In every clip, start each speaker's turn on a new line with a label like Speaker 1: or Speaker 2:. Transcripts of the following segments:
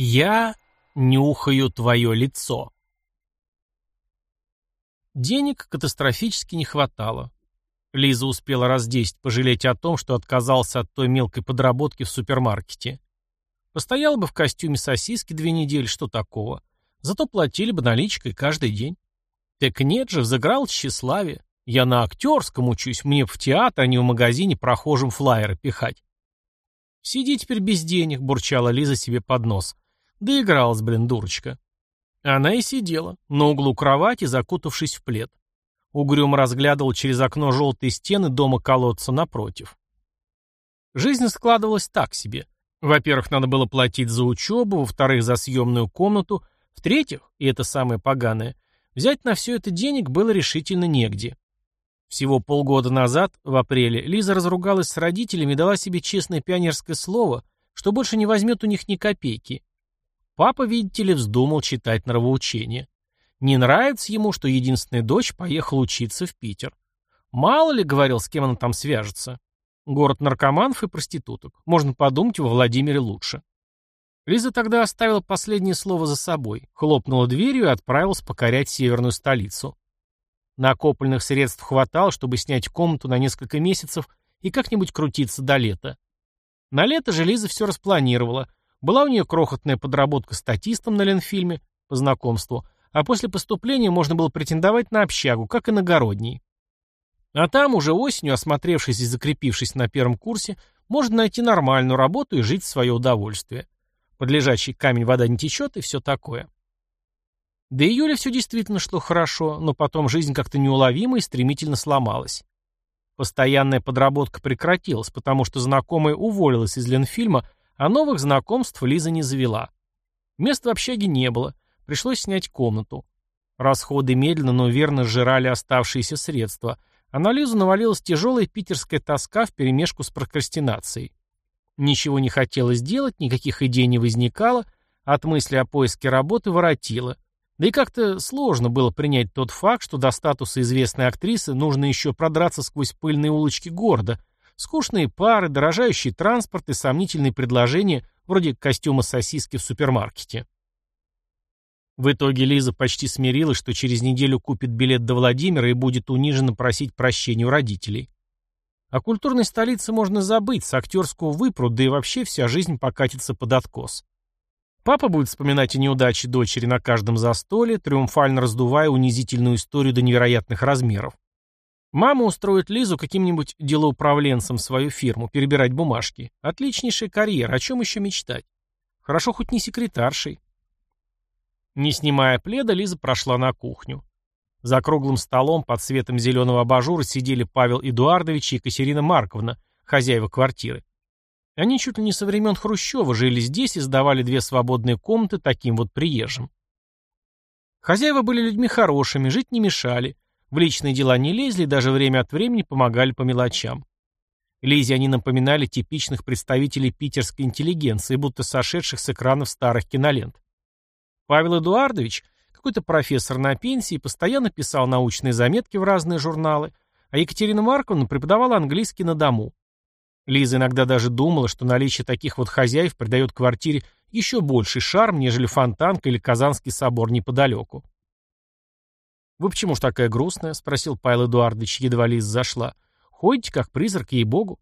Speaker 1: Я нюхаю твое лицо. Денег катастрофически не хватало. Лиза успела раз десять пожалеть о том, что отказался от той мелкой подработки в супермаркете. Постоял бы в костюме сосиски две недели, что такого. Зато платили бы наличкой каждый день. Так нет же, взыграл тщеславие. Я на актерском учусь, мне в театр, а не в магазине прохожим флайеры пихать. «Сиди теперь без денег», — бурчала Лиза себе под нос. Да игралась, блин, дурочка. Она и сидела, на углу кровати, закутавшись в плед. Угрюм разглядывал через окно желтые стены дома-колодца напротив. Жизнь складывалась так себе. Во-первых, надо было платить за учебу, во-вторых, за съемную комнату, в-третьих, и это самое поганое, взять на все это денег было решительно негде. Всего полгода назад, в апреле, Лиза разругалась с родителями и дала себе честное пионерское слово, что больше не возьмет у них ни копейки. Папа, видите ли, вздумал читать нравоучение. Не нравится ему, что единственная дочь поехала учиться в Питер. Мало ли, говорил, с кем она там свяжется. Город наркоманов и проституток. Можно подумать, во Владимире лучше. Лиза тогда оставила последнее слово за собой, хлопнула дверью и отправилась покорять северную столицу. Накопленных средств хватало, чтобы снять комнату на несколько месяцев и как-нибудь крутиться до лета. На лето же Лиза все распланировала. Была у нее крохотная подработка статистом на Ленфильме по знакомству, а после поступления можно было претендовать на общагу, как и на городней. А там уже осенью, осмотревшись и закрепившись на первом курсе, можно найти нормальную работу и жить в свое удовольствие. Под лежачий камень вода не течет и все такое. До июля все действительно шло хорошо, но потом жизнь как-то неуловимо и стремительно сломалась. Постоянная подработка прекратилась, потому что знакомая уволилась из Ленфильма, а новых знакомств Лиза не завела. Места в общаге не было, пришлось снять комнату. Расходы медленно, но верно сжирали оставшиеся средства, а на Лизу навалилась тяжелая питерская тоска вперемешку с прокрастинацией. Ничего не хотелось делать, никаких идей не возникало, от мысли о поиске работы воротило – да и как-то сложно было принять тот факт, что до статуса известной актрисы нужно еще продраться сквозь пыльные улочки города, скучные пары, дорожающий транспорт и сомнительные предложения вроде костюма сосиски в супермаркете. В итоге Лиза почти смирилась, что через неделю купит билет до Владимира и будет униженно просить прощения у родителей. О культурной столице можно забыть, с актерского выпрут, да и вообще вся жизнь покатится под откос. Папа будет вспоминать о неудаче дочери на каждом застолье, триумфально раздувая унизительную историю до невероятных размеров. Мама устроит Лизу каким-нибудь делоуправленцем в свою фирму, перебирать бумажки. Отличнейшая карьера, о чем еще мечтать? Хорошо хоть не секретаршей. Не снимая пледа, Лиза прошла на кухню. За круглым столом под светом зеленого абажура сидели Павел Эдуардович и Екатерина Марковна, хозяева квартиры. Они чуть ли не со времен Хрущева жили здесь и сдавали две свободные комнаты таким вот приезжим. Хозяева были людьми хорошими, жить не мешали, в личные дела не лезли и даже время от времени помогали по мелочам. Лизе они напоминали типичных представителей питерской интеллигенции, будто сошедших с экранов старых кинолент. Павел Эдуардович, какой-то профессор на пенсии, постоянно писал научные заметки в разные журналы, а Екатерина Марковна преподавала английский на дому. Лиза иногда даже думала, что наличие таких вот хозяев придает квартире еще больший шарм, нежели фонтанка или Казанский собор неподалеку. «Вы почему ж такая грустная?» — спросил Павел Эдуардович, едва Лиза зашла. «Ходите, как призрак, ей-богу».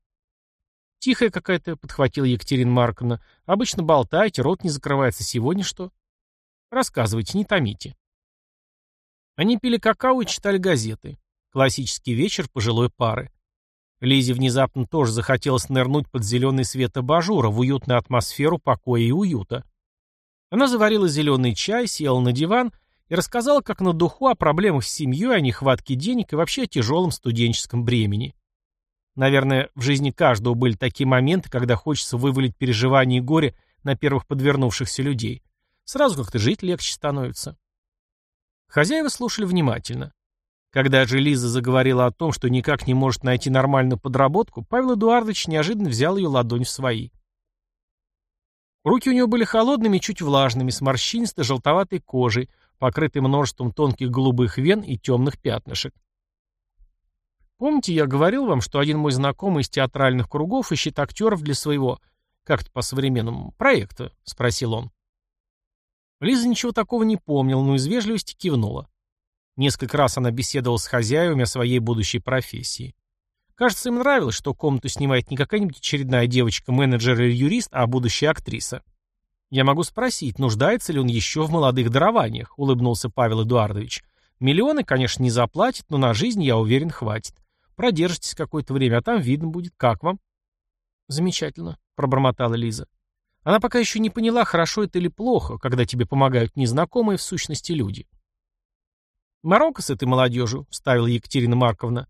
Speaker 1: «Тихая какая-то», — подхватила Екатерина Марковна. «Обычно болтаете, рот не закрывается. Сегодня что?» «Рассказывайте, не томите». Они пили какао и читали газеты. Классический вечер пожилой пары. Лизе внезапно тоже захотелось нырнуть под зеленый свет абажура в уютную атмосферу покоя и уюта. Она заварила зеленый чай, села на диван и рассказала как на духу о проблемах с семьей, о нехватке денег и вообще о тяжелом студенческом бремени. Наверное, в жизни каждого были такие моменты, когда хочется вывалить переживания и горе на первых подвернувшихся людей. Сразу как-то жить легче становится. Хозяева слушали внимательно. Когда же Лиза заговорила о том, что никак не может найти нормальную подработку, Павел Эдуардович неожиданно взял ее ладонь в свои. Руки у него были холодными, чуть влажными, с морщинистой желтоватой кожей, покрытой множеством тонких голубых вен и темных пятнышек. Помните, я говорил вам, что один мой знакомый из театральных кругов ищет актеров для своего, как-то по-современному, проекта? — спросил он. Лиза ничего такого не помнила, но из вежливости кивнула. Несколько раз она беседовала с хозяевами о своей будущей профессии. Кажется, им нравилось, что комнату снимает не какая-нибудь очередная девочка-менеджер или юрист, а будущая актриса. «Я могу спросить, нуждается ли он еще в молодых дарованиях?» — улыбнулся Павел Эдуардович. «Миллионы, конечно, не заплатит, но на жизнь, я уверен, хватит. Продержитесь какое-то время, а там видно будет, как вам». «Замечательно», — пробормотала Лиза. Она пока еще не поняла, хорошо это или плохо, когда тебе помогают незнакомые в сущности люди. «Марокко с этой молодежью», — вставила Екатерина Марковна.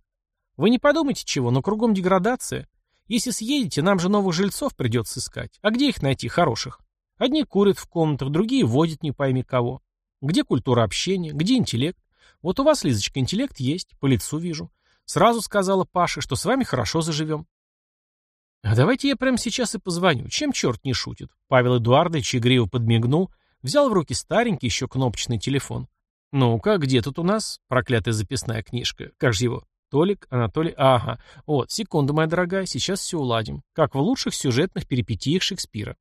Speaker 1: «Вы не подумайте чего, но кругом деградация. Если съедете, нам же новых жильцов придется искать. А где их найти, хороших? Одни курят в комнатах, другие водят не пойми кого. Где культура общения, где интеллект? Вот у вас, Лизочка, интеллект есть, по лицу вижу. Сразу сказала Паше, что с вами хорошо заживем. А давайте я прямо сейчас и позвоню. Чем черт не шутит? Павел Эдуардович игриво подмигнул, взял в руки старенький еще кнопочный телефон. «Ну-ка, где тут у нас? Проклятая записная книжка. Как же его? Толик, Анатолий... Ага. Вот, секунду, моя дорогая, сейчас все уладим. Как в лучших сюжетных перипетиях Шекспира».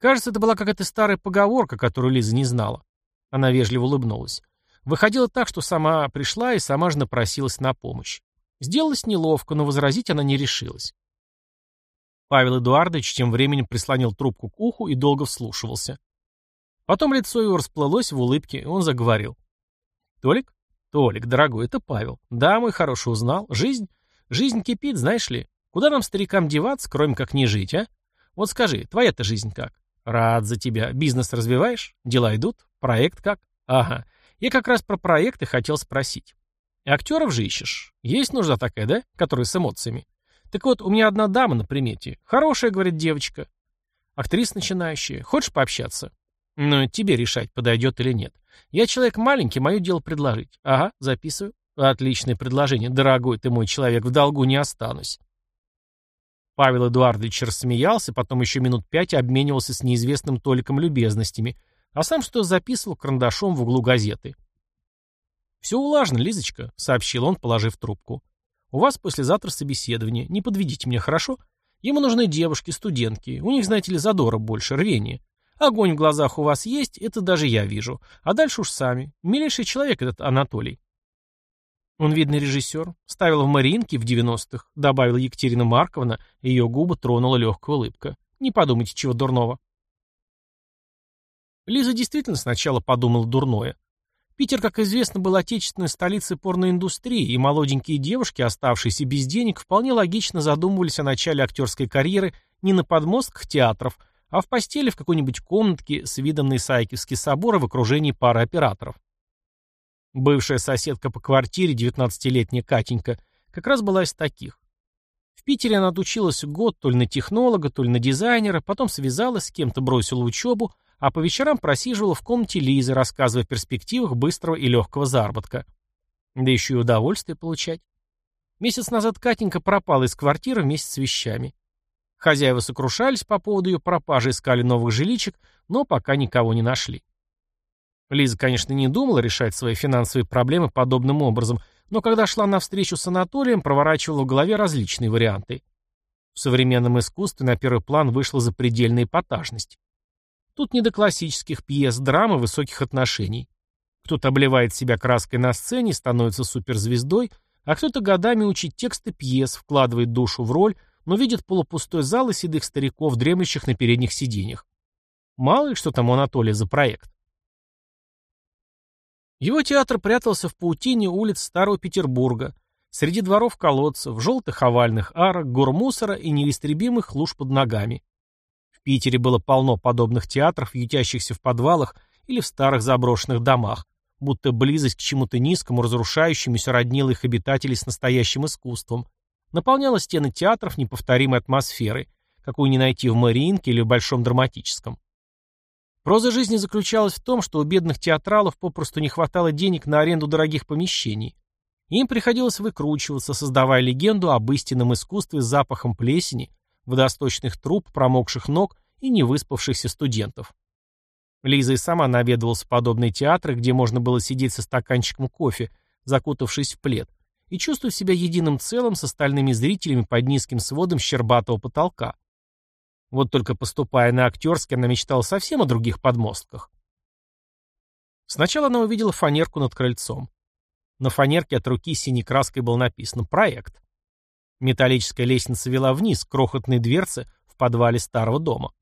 Speaker 1: Кажется, это была какая-то старая поговорка, которую Лиза не знала. Она вежливо улыбнулась. Выходило так, что сама пришла и сама же напросилась на помощь. Сделалось неловко, но возразить она не решилась. Павел Эдуардович тем временем прислонил трубку к уху и долго вслушивался. Потом лицо его расплылось в улыбке, и он заговорил. «Толик? Толик, дорогой, это Павел. Да, мой хороший, узнал. Жизнь? Жизнь кипит, знаешь ли. Куда нам, старикам, деваться, кроме как не жить, а? Вот скажи, твоя-то жизнь как? Рад за тебя. Бизнес развиваешь? Дела идут? Проект как? Ага. Я как раз про проекты хотел спросить. Актеров же ищешь? Есть нужда такая, да? Которая с эмоциями. Так вот, у меня одна дама на примете. Хорошая, говорит девочка. Актриса начинающая. Хочешь пообщаться? Ну, тебе решать, подойдет или нет. Я человек маленький, мое дело предложить. Ага, записываю. Отличное предложение. Дорогой ты мой человек, в долгу не останусь. Павел Эдуардович рассмеялся, потом еще минут пять обменивался с неизвестным Толиком любезностями, а сам что записывал карандашом в углу газеты. «Все улажено, Лизочка», — сообщил он, положив трубку. «У вас послезавтра собеседование. Не подведите меня, хорошо? Ему нужны девушки, студентки. У них, знаете ли, задора больше, рвения. Огонь в глазах у вас есть, это даже я вижу. А дальше уж сами. Милейший человек этот Анатолий. Он, видный режиссер, ставил в Мариинке в 90-х, добавила Екатерина Марковна, и ее губы тронула легкая улыбка. Не подумайте, чего дурного. Лиза действительно сначала подумала дурное. Питер, как известно, был отечественной столицей порноиндустрии, и молоденькие девушки, оставшиеся без денег, вполне логично задумывались о начале актерской карьеры не на подмостках театров, а в постели в какой-нибудь комнатке с видом на Исаакиевский собор в окружении пары операторов. Бывшая соседка по квартире, 19-летняя Катенька, как раз была из таких. В Питере она отучилась год то ли на технолога, то ли на дизайнера, потом связалась с кем-то, бросила учебу, а по вечерам просиживала в комнате Лизы, рассказывая о перспективах быстрого и легкого заработка. Да еще и удовольствие получать. Месяц назад Катенька пропала из квартиры вместе с вещами. Хозяева сокрушались по поводу ее пропажи, искали новых жиличек, но пока никого не нашли. Лиза, конечно, не думала решать свои финансовые проблемы подобным образом, но когда шла на встречу с Анатолием, проворачивала в голове различные варианты. В современном искусстве на первый план вышла запредельная эпатажность. Тут не до классических пьес, драмы, высоких отношений. Кто-то обливает себя краской на сцене становится суперзвездой, а кто-то годами учит тексты пьес, вкладывает душу в роль, но видит полупустой зал и седых стариков, дремлющих на передних сиденьях. Мало ли, что там у Анатолия за проект. Его театр прятался в паутине улиц Старого Петербурга, среди дворов колодцев, желтых овальных арок, гор мусора и неистребимых луж под ногами. В Питере было полно подобных театров, ютящихся в подвалах или в старых заброшенных домах, будто близость к чему-то низкому, разрушающемуся роднила их обитателей с настоящим искусством, наполняла стены театров неповторимой атмосферой, какую не найти в Мариинке или в Большом драматическом. Проза жизни заключалась в том, что у бедных театралов попросту не хватало денег на аренду дорогих помещений. Им приходилось выкручиваться, создавая легенду об истинном искусстве с запахом плесени, водосточных труб, промокших ног и невыспавшихся студентов. Лиза и сама наведывалась в подобные театры, где можно было сидеть со стаканчиком кофе, закутавшись в плед, и чувствовать себя единым целым с остальными зрителями под низким сводом щербатого потолка. Вот только поступая на актерский, она мечтала совсем о других подмостках. Сначала она увидела фанерку над крыльцом. На фанерке от руки синей краской был написан «Проект». Металлическая лестница вела вниз, к крохотной дверце в подвале старого дома.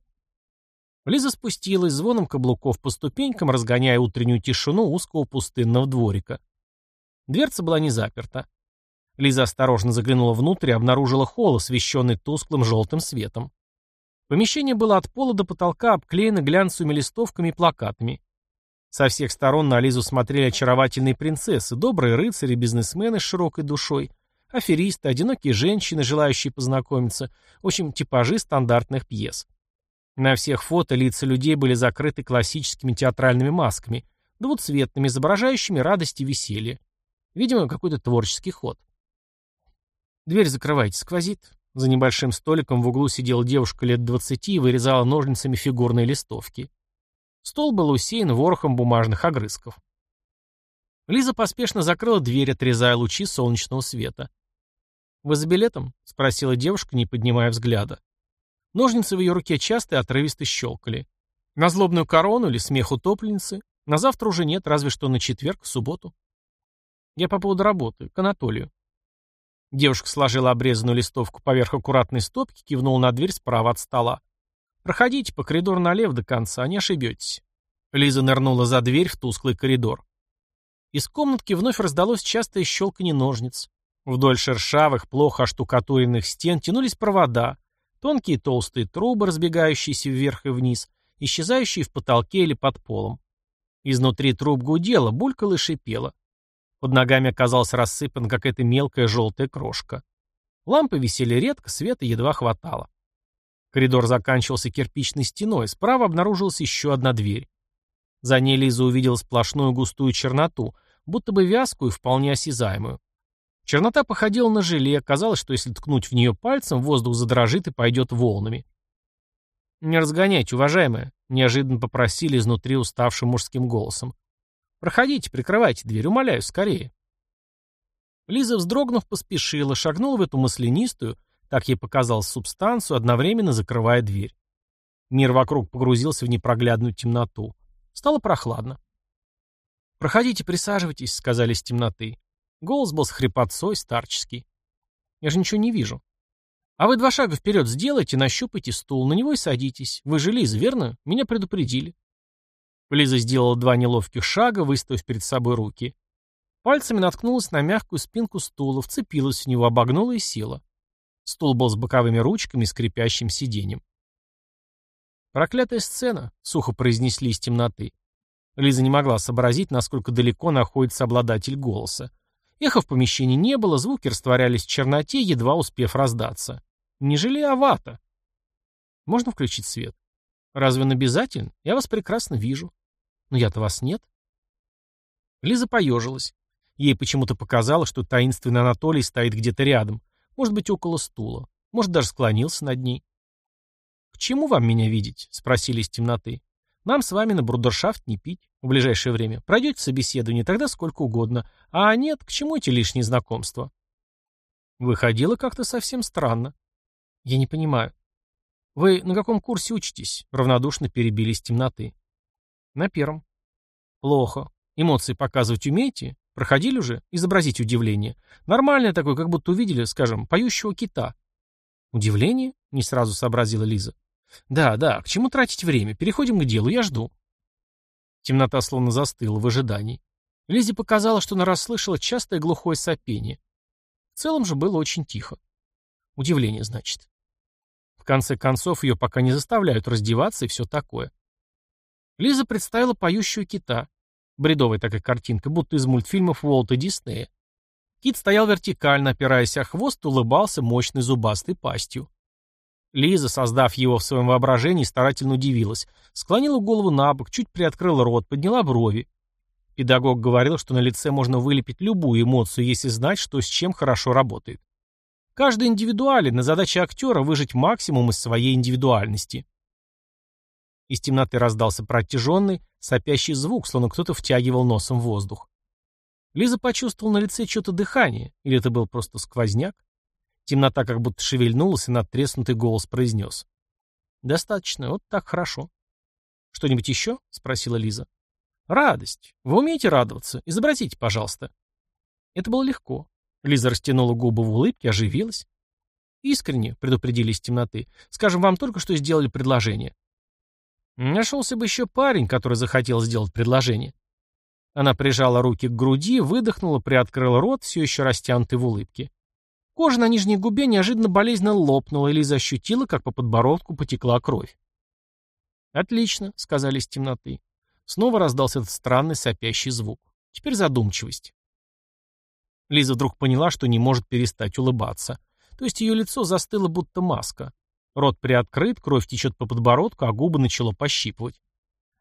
Speaker 1: Лиза спустилась звоном каблуков по ступенькам, разгоняя утреннюю тишину узкого пустынного дворика. Дверца была не заперта. Лиза осторожно заглянула внутрь и обнаружила холл, освещенный тусклым желтым светом. Помещение было от пола до потолка обклеено глянцевыми листовками и плакатами. Со всех сторон на Лизу смотрели очаровательные принцессы, добрые рыцари, бизнесмены с широкой душой, аферисты, одинокие женщины, желающие познакомиться, в общем, типажи стандартных пьес. На всех фото лица людей были закрыты классическими театральными масками, двуцветными, изображающими радость и веселье. Видимо, какой-то творческий ход. «Дверь закрывайте, сквозит». За небольшим столиком в углу сидела девушка лет двадцати и вырезала ножницами фигурные листовки. Стол был усеян ворохом бумажных огрызков. Лиза поспешно закрыла дверь, отрезая лучи солнечного света. «Вы за билетом?» — спросила девушка, не поднимая взгляда. Ножницы в ее руке часто и отрывисто щелкали. На злобную корону или смех утопленницы? На завтра уже нет, разве что на четверг, в субботу. Я по поводу работы, к Анатолию. Девушка сложила обрезанную листовку поверх аккуратной стопки, кивнула на дверь справа от стола. «Проходите по коридору налево до конца, не ошибетесь». Лиза нырнула за дверь в тусклый коридор. Из комнатки вновь раздалось частое щелканье ножниц. Вдоль шершавых, плохо оштукатуренных стен тянулись провода, тонкие толстые трубы, разбегающиеся вверх и вниз, исчезающие в потолке или под полом. Изнутри труб гудело, булькало и шипело. Под ногами оказалась рассыпана какая-то мелкая желтая крошка. Лампы висели редко, света едва хватало. Коридор заканчивался кирпичной стеной, справа обнаружилась еще одна дверь. За ней Лиза увидела сплошную густую черноту, будто бы вязкую и вполне осязаемую. Чернота походила на желе, казалось, что если ткнуть в нее пальцем, воздух задрожит и пойдет волнами. «Не разгоняйте, уважаемая», — неожиданно попросили изнутри уставшим мужским голосом. «Проходите, прикрывайте дверь, умоляю, скорее». Лиза, вздрогнув, поспешила, шагнула в эту маслянистую, так ей показалось, субстанцию, одновременно закрывая дверь. Мир вокруг погрузился в непроглядную темноту. Стало прохладно. «Проходите, присаживайтесь», — сказали с темноты. Голос был с хрипотцой, старческий. «Я же ничего не вижу». «А вы два шага вперед сделайте, нащупайте стул, на него и садитесь. Вы же Лиза, верно? Меня предупредили». Лиза сделала два неловких шага, выставив перед собой руки. Пальцами наткнулась на мягкую спинку стула, вцепилась в него, обогнула и села. Стул был с боковыми ручками и скрипящим сиденьем. «Проклятая сцена», — сухо произнесли из темноты. Лиза не могла сообразить, насколько далеко находится обладатель голоса. Эха в помещении не было, звуки растворялись в черноте, едва успев раздаться. Не жалея авата. «Можно включить свет?» «Разве он обязателен? Я вас прекрасно вижу». «Но я-то вас нет». Лиза поежилась. Ей почему-то показалось, что таинственный Анатолий стоит где-то рядом, может быть, около стула. Может, даже склонился над ней. «К чему вам меня видеть?» — спросили из темноты. «Нам с вами на брудершафт не пить в ближайшее время. Пройдете собеседование, тогда сколько угодно. А нет, к чему эти лишние знакомства?» Выходило как-то совсем странно. «Я не понимаю. Вы на каком курсе учитесь?» — равнодушно перебили из темноты. «На первом». «Плохо. Эмоции показывать умеете? Проходили уже? Изобразить удивление. Нормальное такое, как будто увидели, скажем, поющего кита. Удивление? Не сразу сообразила Лиза. Да, да, к чему тратить время? Переходим к делу, я жду. Темнота словно застыла в ожидании. Лизе показалось, что она расслышала частое глухое сопение. В целом же было очень тихо. Удивление, значит. В конце концов, ее пока не заставляют раздеваться и все такое. Лиза представила поющего кита. Бредовая такая картинка, будто из мультфильмов Уолта Диснея. Кит стоял вертикально, опираясь о хвост, улыбался мощной зубастой пастью. Лиза, создав его в своем воображении, старательно удивилась. Склонила голову на бок, чуть приоткрыла рот, подняла брови. Педагог говорил, что на лице можно вылепить любую эмоцию, если знать, что с чем хорошо работает. Каждый индивидуален, на задача актера выжить максимум из своей индивидуальности. Из темноты раздался протяженный, сопящий звук, словно кто-то втягивал носом воздух. Лиза почувствовала на лице что-то дыхание, или это был просто сквозняк? Темнота как будто шевельнулась, и надтреснутый голос произнес. Достаточно, вот так хорошо. Что-нибудь еще? Спросила Лиза. Радость. Вы умеете радоваться? Изобразите, пожалуйста. Это было легко. Лиза растянула губы в улыбке, оживилась. Искренне, предупредили из темноты. Скажем, вам только что сделали предложение. Нашелся бы еще парень, который захотел сделать предложение. Она прижала руки к груди, выдохнула, приоткрыла рот, все еще растянутый в улыбке. Кожа на нижней губе неожиданно болезненно лопнула, и Лиза ощутила, как по подбородку потекла кровь. «Отлично», — сказали из темноты. Снова раздался этот странный сопящий звук. Теперь задумчивость. Лиза вдруг поняла, что не может перестать улыбаться. То есть ее лицо застыло, будто маска. Рот приоткрыт, кровь течет по подбородку, а губы начало пощипывать.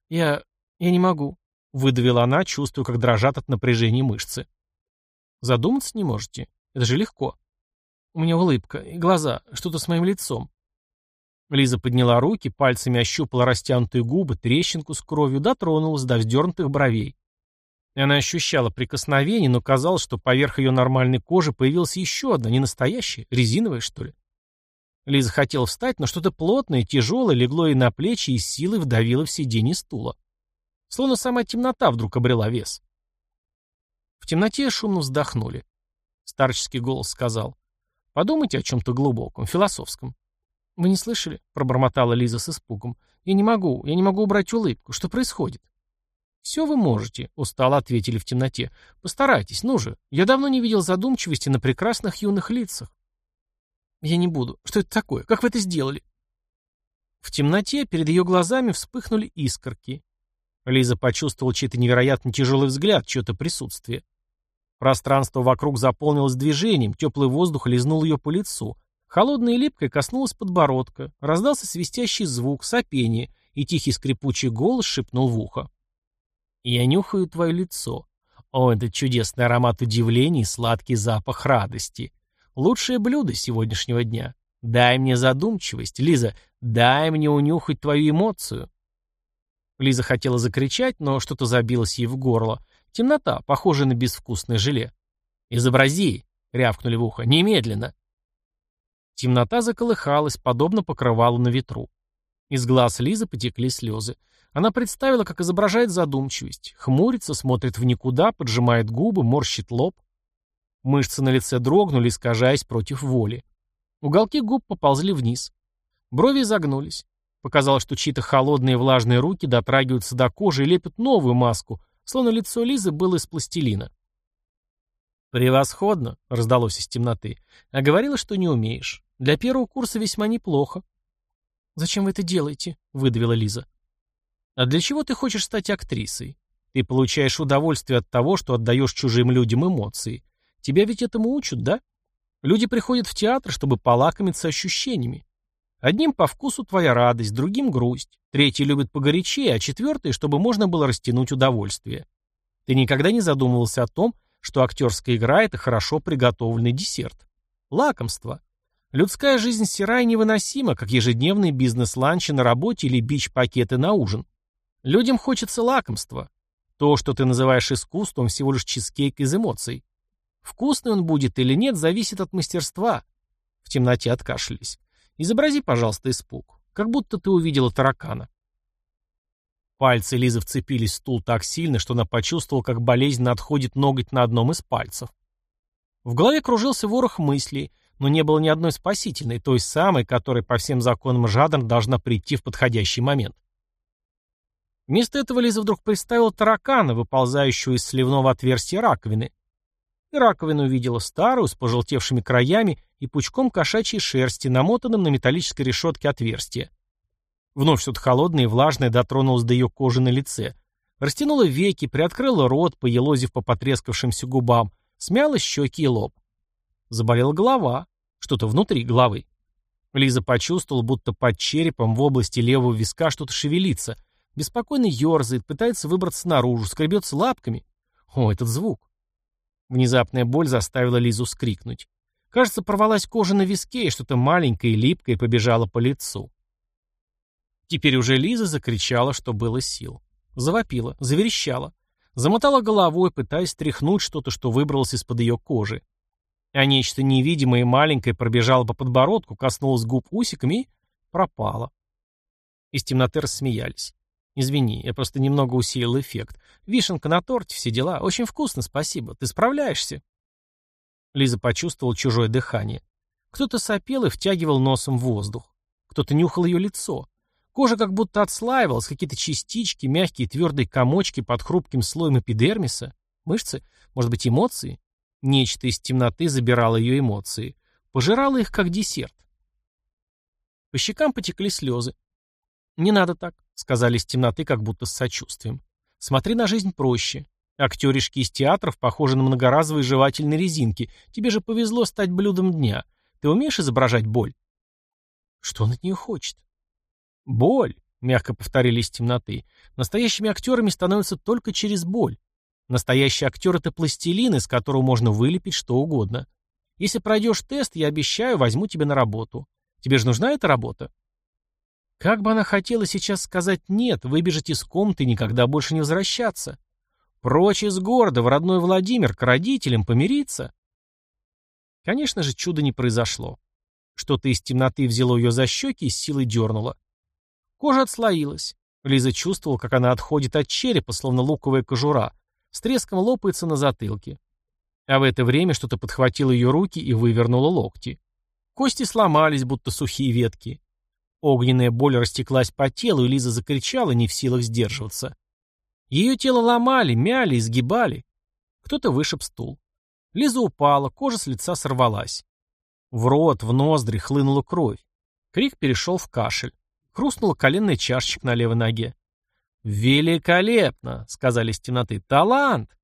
Speaker 1: «Я... я не могу», — выдавила она, чувствуя, как дрожат от напряжения мышцы. «Задуматься не можете? Это же легко». У меня улыбка, и глаза, что-то с моим лицом. Лиза подняла руки, пальцами ощупала растянутые губы, трещинку с кровью, дотронулась до вздернутых бровей. Она ощущала прикосновение, но казалось, что поверх ее нормальной кожи появилась еще одна, не настоящая, резиновая, что ли. Лиза хотела встать, но что-то плотное, тяжелое легло ей на плечи и силой вдавило в сиденье стула. Словно сама темнота вдруг обрела вес. В темноте шумно вздохнули. Старческий голос сказал. Подумайте о чем-то глубоком, философском. «Вы не слышали?» — пробормотала Лиза с испугом. «Я не могу, я не могу убрать улыбку. Что происходит?» «Все вы можете», — устало ответили в темноте. «Постарайтесь, ну же. Я давно не видел задумчивости на прекрасных юных лицах». «Я не буду. Что это такое? Как вы это сделали?» В темноте перед ее глазами вспыхнули искорки. Лиза почувствовала чей-то невероятно тяжелый взгляд, чье-то присутствие. Пространство вокруг заполнилось движением, теплый воздух лизнул ее по лицу. Холодное и липкое коснулось подбородка. Раздался свистящий звук, сопение, и тихий скрипучий голос шепнул в ухо. «Я нюхаю твое лицо. О, этот чудесный аромат удивления и сладкий запах радости. Лучшее блюдо сегодняшнего дня. Дай мне задумчивость, Лиза, дай мне унюхать твою эмоцию». Лиза хотела закричать, но что-то забилось ей в горло. Темнота, похожая на безвкусное желе. «Изобрази!» — рявкнули в ухо. «Немедленно!» Темнота заколыхалась, подобно покрывалу на ветру. Из глаз Лизы потекли слезы. Она представила, как изображает задумчивость. Хмурится, смотрит в никуда, поджимает губы, морщит лоб. Мышцы на лице дрогнули, искажаясь против воли. Уголки губ поползли вниз. Брови изогнулись. Показалось, что чьи-то холодные влажные руки дотрагиваются до кожи и лепят новую маску, словно лицо Лизы было из пластилина. «Превосходно!» — раздалось из темноты. «А говорила, что не умеешь. Для первого курса весьма неплохо». «Зачем вы это делаете?» — выдавила Лиза. «А для чего ты хочешь стать актрисой? Ты получаешь удовольствие от того, что отдаешь чужим людям эмоции. Тебя ведь этому учат, да? Люди приходят в театр, чтобы полакомиться ощущениями. Одним по вкусу твоя радость, другим грусть. Третий любит погорячее, а четвертый, чтобы можно было растянуть удовольствие. Ты никогда не задумывался о том, что актерская игра – это хорошо приготовленный десерт. Лакомство. Людская жизнь сера и невыносима, как ежедневные бизнес-ланчи на работе или бич-пакеты на ужин. Людям хочется лакомства. То, что ты называешь искусством, всего лишь чизкейк из эмоций. Вкусный он будет или нет, зависит от мастерства. В темноте откашлялись. Изобрази, пожалуйста, испуг. Как будто ты увидела таракана. Пальцы Лизы вцепились в стул так сильно, что она почувствовала, как болезненно отходит ноготь на одном из пальцев. В голове кружился ворох мыслей, но не было ни одной спасительной, той самой, которая по всем законам жанра должна прийти в подходящий момент. Вместо этого Лиза вдруг представила таракана, выползающего из сливного отверстия раковины. И раковину увидела старую, с пожелтевшими краями и пучком кошачьей шерсти, намотанным на металлической решетке отверстия. Вновь что-то холодное и влажное дотронулось до ее кожи на лице. Растянула веки, приоткрыла рот, поелозив по потрескавшимся губам, смяла щеки и лоб. Заболела голова, что-то внутри головы. Лиза почувствовала, будто под черепом в области левого виска что-то шевелится, беспокойно ерзает, пытается выбраться наружу, скребется лапками. О, этот звук. Внезапная боль заставила Лизу скрикнуть. Кажется, порвалась кожа на виске, и что-то маленькое и липкое побежало по лицу. Теперь уже Лиза закричала, что было сил. Завопила, заверещала. Замотала головой, пытаясь стряхнуть что-то, что выбралось из-под ее кожи. А нечто невидимое и маленькое пробежало по подбородку, коснулось губ усиками и пропало. Из темноты рассмеялись. «Извини, я просто немного усилил эффект. Вишенка на торте, все дела. Очень вкусно, спасибо. Ты справляешься?» Лиза почувствовала чужое дыхание. Кто-то сопел и втягивал носом воздух. Кто-то нюхал ее лицо. Кожа как будто отслаивалась, какие-то частички, мягкие твердые комочки под хрупким слоем эпидермиса. Мышцы? Может быть, эмоции? Нечто из темноты забирало ее эмоции. Пожирало их, как десерт. По щекам потекли слезы. «Не надо так», — сказали из темноты, как будто с сочувствием. «Смотри на жизнь проще. Актеришки из театров похожи на многоразовые жевательные резинки. Тебе же повезло стать блюдом дня. Ты умеешь изображать боль?» «Что он от нее хочет?» «Боль», — мягко повторили из темноты. «Настоящими актерами становятся только через боль. Настоящий актер — это пластилин, из которого можно вылепить что угодно. Если пройдешь тест, я обещаю, возьму тебя на работу. Тебе же нужна эта работа?» Как бы она хотела сейчас сказать «нет», выбежать из комнаты и никогда больше не возвращаться. Прочь из города, в родной Владимир, к родителям, помириться. Конечно же, чудо не произошло. Что-то из темноты взяло ее за щеки и с силой дернуло. Кожа отслоилась. Лиза чувствовала, как она отходит от черепа, словно луковая кожура, с треском лопается на затылке. А в это время что-то подхватило ее руки и вывернуло локти. Кости сломались, будто сухие ветки. Огненная боль растеклась по телу, и Лиза закричала, не в силах сдерживаться. Ее тело ломали, мяли, изгибали. Кто-то вышиб стул. Лиза упала, кожа с лица сорвалась. В рот, в ноздри хлынула кровь. Крик перешел в кашель. Хрустнула коленная чашечка на левой ноге. «Великолепно!» — сказали из темноты. «Талант!»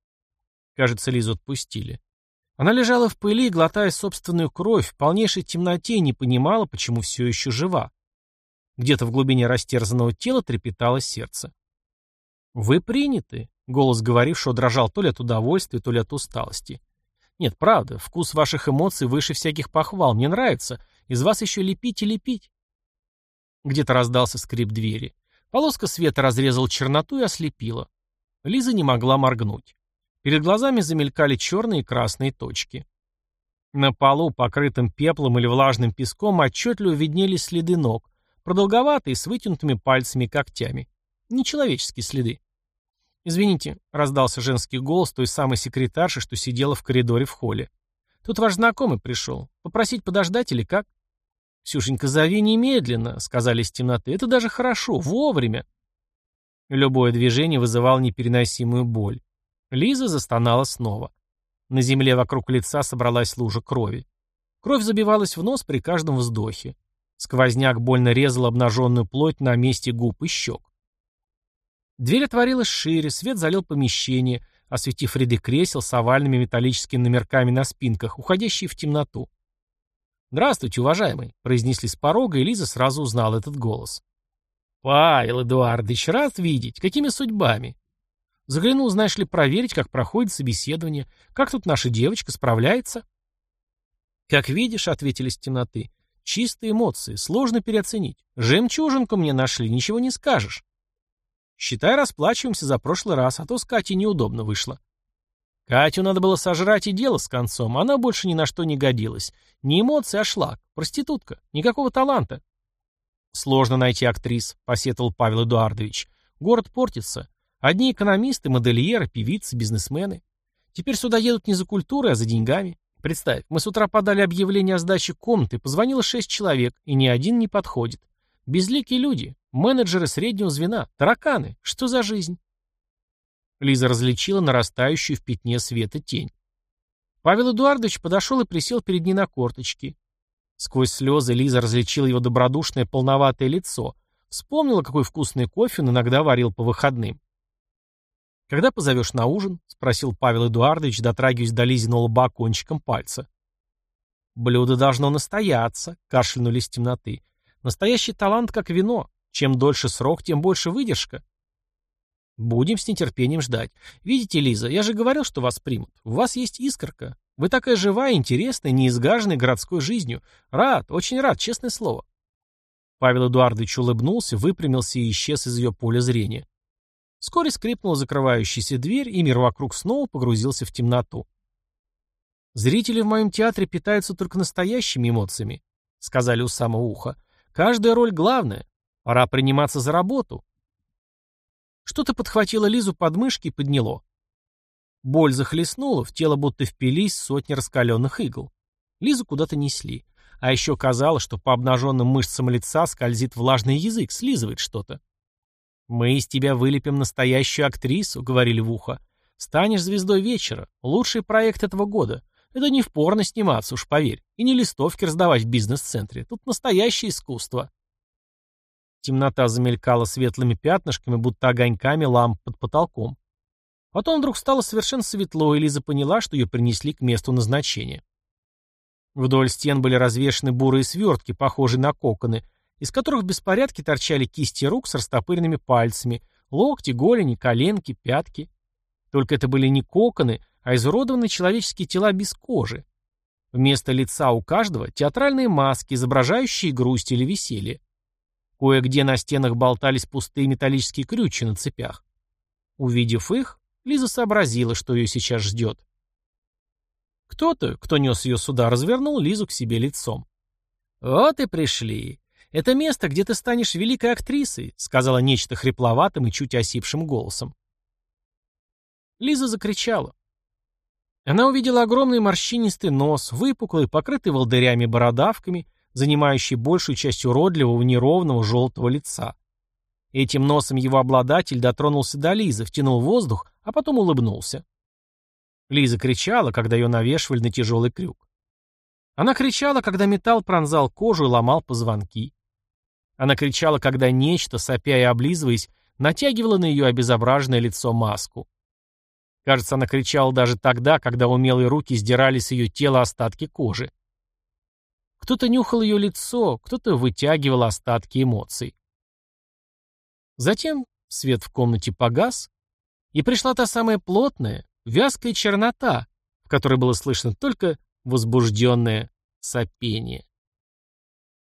Speaker 1: Кажется, Лизу отпустили. Она лежала в пыли, глотая собственную кровь, в полнейшей темноте и не понимала, почему все еще жива. Где-то в глубине растерзанного тела трепетало сердце. «Вы приняты», — голос говорившего дрожал то ли от удовольствия, то ли от усталости. «Нет, правда, вкус ваших эмоций выше всяких похвал. Мне нравится. Из вас еще лепить и лепить». Где-то раздался скрип двери. Полоска света разрезала черноту и ослепила. Лиза не могла моргнуть. Перед глазами замелькали черные и красные точки. На полу, покрытым пеплом или влажным песком, отчетливо виднелись следы ног, продолговатые, с вытянутыми пальцами и когтями. Нечеловеческие следы. «Извините», — раздался женский голос той самой секретарши, что сидела в коридоре в холле. «Тут ваш знакомый пришел. Попросить подождать или как?» «Ксюшенька, зови немедленно», — сказали из темноты. «Это даже хорошо, вовремя». Любое движение вызывало непереносимую боль. Лиза застонала снова. На земле вокруг лица собралась лужа крови. Кровь забивалась в нос при каждом вздохе. Сквозняк больно резал обнаженную плоть на месте губ и щек. Дверь отворилась шире, свет залил помещение, осветив ряды кресел с овальными металлическими номерками на спинках, уходящие в темноту. «Здравствуйте, уважаемый», — произнесли с порога, и Лиза сразу узнала этот голос. «Павел Эдуардович, рад видеть. Какими судьбами?» Заглянул, знаешь ли, проверить, как проходит собеседование. Как тут наша девочка справляется?» «Как видишь», — ответили с темноты, — «чистые эмоции, сложно переоценить. Жемчужинку мне нашли, ничего не скажешь». «Считай, расплачиваемся за прошлый раз, а то с Катей неудобно вышло». Катю надо было сожрать и дело с концом, она больше ни на что не годилась. Не эмоции, а шлак. Проститутка. Никакого таланта. Сложно найти актрис, посетовал Павел Эдуардович. Город портится. Одни экономисты, модельеры, певицы, бизнесмены. Теперь сюда едут не за культурой, а за деньгами. Представь, мы с утра подали объявление о сдаче комнаты, позвонило шесть человек, и ни один не подходит. Безликие люди, менеджеры среднего звена, тараканы. Что за жизнь? Лиза различила нарастающую в пятне света тень. Павел Эдуардович подошел и присел перед ней на корточки. Сквозь слезы Лиза различила его добродушное полноватое лицо, вспомнила, какой вкусный кофе он иногда варил по выходным. «Когда позовешь на ужин?» — спросил Павел Эдуардович, дотрагиваясь до Лизиного лба кончиком пальца. «Блюдо должно настояться», — кашлянули из темноты. «Настоящий талант, как вино. Чем дольше срок, тем больше выдержка». Будем с нетерпением ждать. Видите, Лиза, я же говорил, что вас примут. У вас есть искорка. Вы такая живая, интересная, неизгаженная городской жизнью. Рад, очень рад, честное слово. Павел Эдуардович улыбнулся, выпрямился и исчез из ее поля зрения. Вскоре скрипнула закрывающаяся дверь, и мир вокруг снова погрузился в темноту. «Зрители в моем театре питаются только настоящими эмоциями», — сказали у самого уха. «Каждая роль главная. Пора приниматься за работу. Что-то подхватило Лизу под мышки и подняло. Боль захлестнула, в тело будто впились сотни раскаленных игл. Лизу куда-то несли. А еще казалось, что по обнаженным мышцам лица скользит влажный язык, слизывает что-то. «Мы из тебя вылепим настоящую актрису», — говорили в ухо. «Станешь звездой вечера. Лучший проект этого года. Это не в порно сниматься, уж поверь. И не листовки раздавать в бизнес-центре. Тут настоящее искусство». Темнота замелькала светлыми пятнышками, будто огоньками ламп под потолком. Потом вдруг стало совершенно светло, и Лиза поняла, что ее принесли к месту назначения. Вдоль стен были развешаны бурые свертки, похожие на коконы, из которых в беспорядке торчали кисти рук с растопыренными пальцами, локти, голени, коленки, пятки. Только это были не коконы, а изуродованные человеческие тела без кожи. Вместо лица у каждого театральные маски, изображающие грусть или веселье. Кое-где на стенах болтались пустые металлические крючи на цепях. Увидев их, Лиза сообразила, что ее сейчас ждет. Кто-то, кто нес ее сюда, развернул Лизу к себе лицом. «Вот и пришли. Это место, где ты станешь великой актрисой», сказала нечто хрипловатым и чуть осипшим голосом. Лиза закричала. Она увидела огромный морщинистый нос, выпуклый, покрытый волдырями-бородавками, занимающий большую часть уродливого, неровного, желтого лица. Этим носом его обладатель дотронулся до Лизы, втянул воздух, а потом улыбнулся. Лиза кричала, когда ее навешивали на тяжелый крюк. Она кричала, когда металл пронзал кожу и ломал позвонки. Она кричала, когда нечто, сопя и облизываясь, натягивало на ее обезображенное лицо маску. Кажется, она кричала даже тогда, когда умелые руки сдирали с ее тела остатки кожи. Кто-то нюхал ее лицо, кто-то вытягивал остатки эмоций. Затем свет в комнате погас, и пришла та самая плотная, вязкая чернота, в которой было слышно только возбужденное сопение.